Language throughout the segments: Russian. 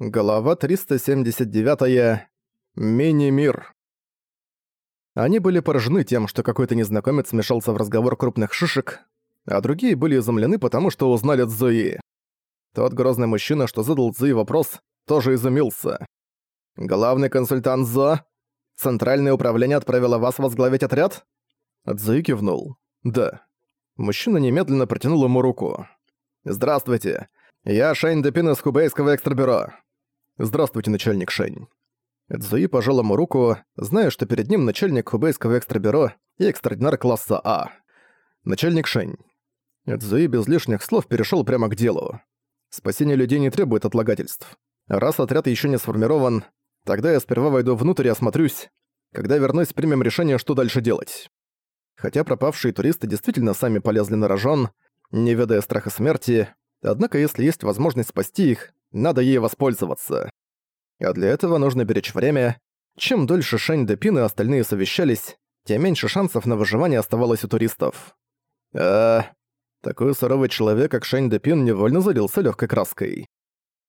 Глава 379. Мини-мир. Они были поражены тем, что какой-то незнакомец смешался в разговор крупных шишек, а другие были изумлены, потому что узнали Цзуи. Тот грозный мужчина, что задал Цзуи вопрос, тоже изумился. «Главный консультант Зо? Центральное управление отправило вас возглавить отряд?» Цзуи кивнул. «Да». Мужчина немедленно протянул ему руку. «Здравствуйте. Я Шэнь Депин из Хубейского экстрабюро. «Здравствуйте, начальник Шэнь». Цзуи пожал ему руку, зная, что перед ним начальник хубейского экстрабюро и экстрадинар класса А. Начальник Шэнь. Цзуи без лишних слов перешел прямо к делу. Спасение людей не требует отлагательств. Раз отряд еще не сформирован, тогда я сперва войду внутрь и осмотрюсь. Когда вернусь, примем решение, что дальше делать. Хотя пропавшие туристы действительно сами полезли на рожон, не ведая страха смерти, однако если есть возможность спасти их, надо ей воспользоваться. А для этого нужно беречь время. Чем дольше Шэнь Депин и остальные совещались, тем меньше шансов на выживание оставалось у туристов. А такой суровый человек, как Шэнь Депин, невольно залился легкой краской.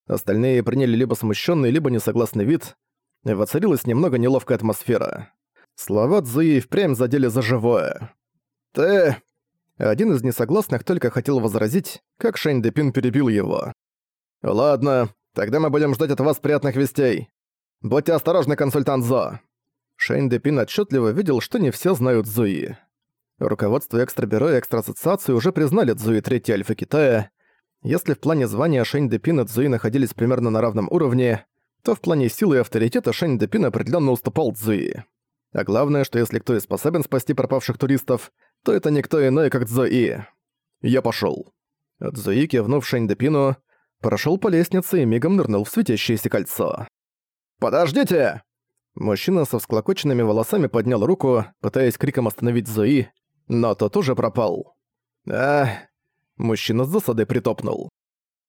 Остальные приняли либо смущенный, либо несогласный вид. Воцарилась немного неловкая атмосфера. Слова Цзуи впрямь задели за живое. «Ты...» Один из несогласных только хотел возразить, как Шэнь Депин перебил его. «Ладно, тогда мы будем ждать от вас приятных вестей. Будьте осторожны, консультант Зо». Шейн Депин отчетливо видел, что не все знают Зуи. Руководство экстрабюро и экстраассоциации уже признали Цзуи третьей альфа Китая. Если в плане звания Шэнь Депин и Цзуи находились примерно на равном уровне, то в плане силы и авторитета Шэнь Депин определенно уступал Цзуи. А главное, что если кто и способен спасти пропавших туристов, то это никто иной, как Цзуи. Я пошёл. Цзуи, кивнув Шэнь Депину, прошел по лестнице и мигом нырнул в светящееся кольцо. «Подождите!» Мужчина со всклокоченными волосами поднял руку, пытаясь криком остановить Зои, но тот уже пропал. «Ах...» Мужчина с засадой притопнул.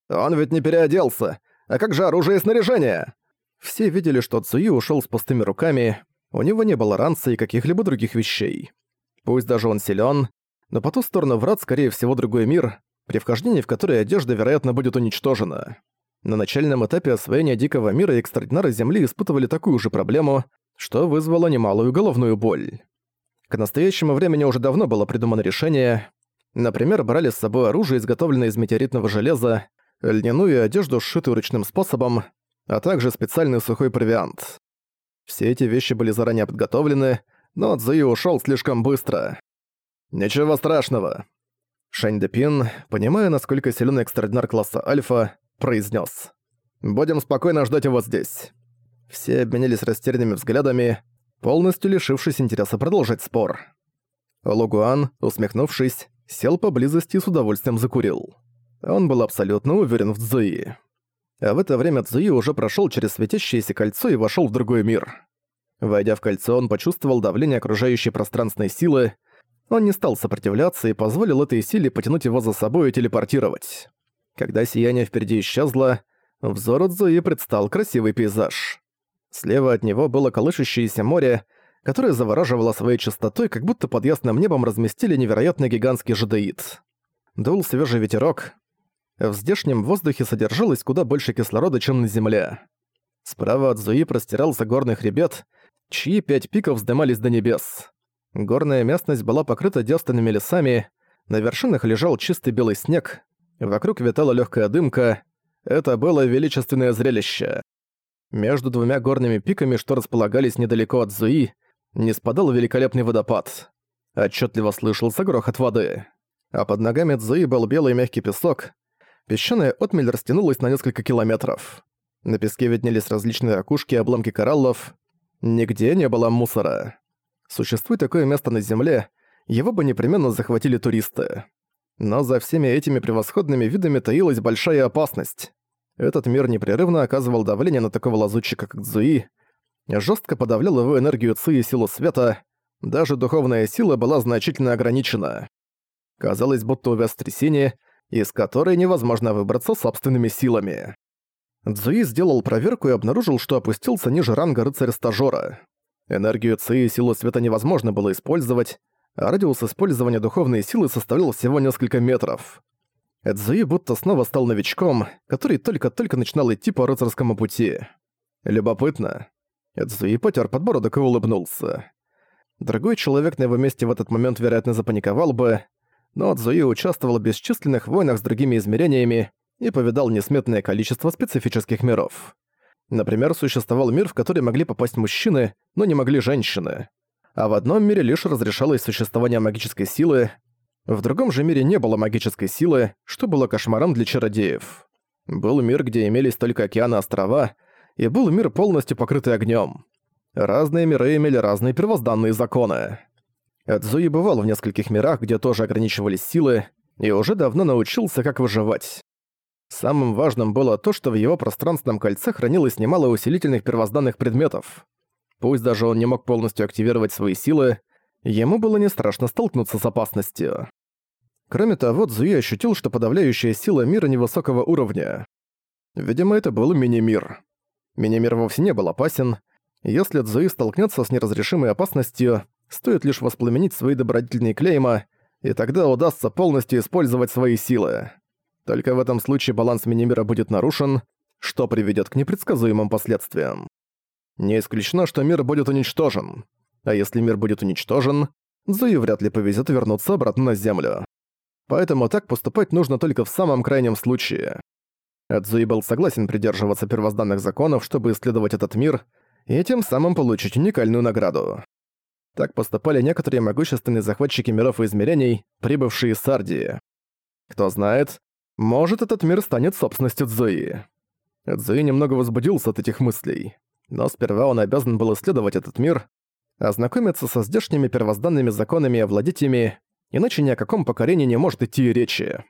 «Он ведь не переоделся! А как же оружие и снаряжение?» Все видели, что Цуи ушел с пустыми руками, у него не было ранца и каких-либо других вещей. Пусть даже он силен, но по ту сторону врат, скорее всего, другой мир, при вхождении в который одежда, вероятно, будет уничтожена. На начальном этапе освоения Дикого мира экстрадинары Земли испытывали такую же проблему, что вызвало немалую головную боль. К настоящему времени уже давно было придумано решение. Например, брали с собой оружие, изготовленное из метеоритного железа, льняную одежду, сшитую ручным способом, а также специальный сухой провиант. Все эти вещи были заранее подготовлены, но Цзуи ушёл слишком быстро. «Ничего страшного. Шань Депин, понимая, насколько силен экстрадинар класса Альфа, произнес: «Будем спокойно ждать его здесь». Все обменялись растерянными взглядами, полностью лишившись интереса продолжать спор. Лугуан, усмехнувшись, сел поблизости и с удовольствием закурил. Он был абсолютно уверен в Цзуи. А в это время Цзуи уже прошел через светящееся кольцо и вошел в другой мир. Войдя в кольцо, он почувствовал давление окружающей пространственной силы, он не стал сопротивляться и позволил этой силе потянуть его за собой и телепортировать. Когда сияние впереди исчезло, взору Цзуи предстал красивый пейзаж. Слева от него было колышущееся море, которое завораживало своей чистотой, как будто под ясным небом разместили невероятно гигантский жадеид. Дул свежий ветерок. В здешнем воздухе содержалось куда больше кислорода, чем на Земле. Справа от Зуи простирался горный хребет, чьи пять пиков вздымались до небес. Горная местность была покрыта девственными лесами, на вершинах лежал чистый белый снег, вокруг витала легкая дымка. Это было величественное зрелище. Между двумя горными пиками, что располагались недалеко от Зуи, не спадал великолепный водопад. Отчетливо слышался грохот воды. А под ногами Цзуи был белый мягкий песок. Песчаная отмель растянулась на несколько километров. На песке виднелись различные ракушки и обломки кораллов. Нигде не было мусора. Существует такое место на Земле, его бы непременно захватили туристы. Но за всеми этими превосходными видами таилась большая опасность. Этот мир непрерывно оказывал давление на такого лазутчика, как Цзуи, жестко подавлял его энергию Ци и силу света, даже духовная сила была значительно ограничена. Казалось, будто увяз трясине, из которой невозможно выбраться собственными силами. Цзуи сделал проверку и обнаружил, что опустился ниже ранга рыцаря-стажёра. Энергию Ци и силу света невозможно было использовать, а радиус использования духовной силы составлял всего несколько метров. Эдзуи будто снова стал новичком, который только-только начинал идти по рыцарскому пути. Любопытно. Эдзуи потер подбородок и улыбнулся. Другой человек на его месте в этот момент, вероятно, запаниковал бы, но Эдзуи участвовал в бесчисленных войнах с другими измерениями и повидал несметное количество специфических миров. Например, существовал мир, в который могли попасть мужчины, но не могли женщины. А в одном мире лишь разрешалось существование магической силы, в другом же мире не было магической силы, что было кошмаром для чародеев. Был мир, где имелись только океаны и острова, и был мир полностью покрытый огнем. Разные миры имели разные первозданные законы. Эдзуи бывал в нескольких мирах, где тоже ограничивались силы, и уже давно научился, как выживать. Самым важным было то, что в его пространственном кольце хранилось немало усилительных первозданных предметов. Пусть даже он не мог полностью активировать свои силы, ему было не страшно столкнуться с опасностью. Кроме того, Цзуи ощутил, что подавляющая сила мира невысокого уровня. Видимо, это был мини-мир. Мини-мир вовсе не был опасен. Если Цзуи столкнется с неразрешимой опасностью, стоит лишь воспламенить свои добродетельные клейма, и тогда удастся полностью использовать свои силы. Только в этом случае баланс мини-мира будет нарушен, что приведет к непредсказуемым последствиям. Не исключено, что мир будет уничтожен. А если мир будет уничтожен, Зуи вряд ли повезет вернуться обратно на Землю. Поэтому так поступать нужно только в самом крайнем случае. Эдзуи был согласен придерживаться первозданных законов, чтобы исследовать этот мир, и тем самым получить уникальную награду. Так поступали некоторые могущественные захватчики миров и измерений, прибывшие из Сардии. Кто знает, может, этот мир станет собственностью Цзуи. Цзуи немного возбудился от этих мыслей. Но сперва он обязан был исследовать этот мир, ознакомиться со здешними первозданными законами и овладеть ими, иначе ни о каком покорении не может идти и речи.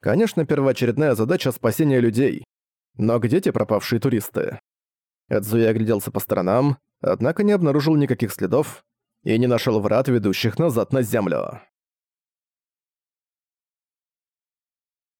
Конечно, первоочередная задача — спасение людей. Но где те пропавшие туристы? Эдзуи огляделся по сторонам, однако не обнаружил никаких следов и не нашел врат, ведущих назад на землю.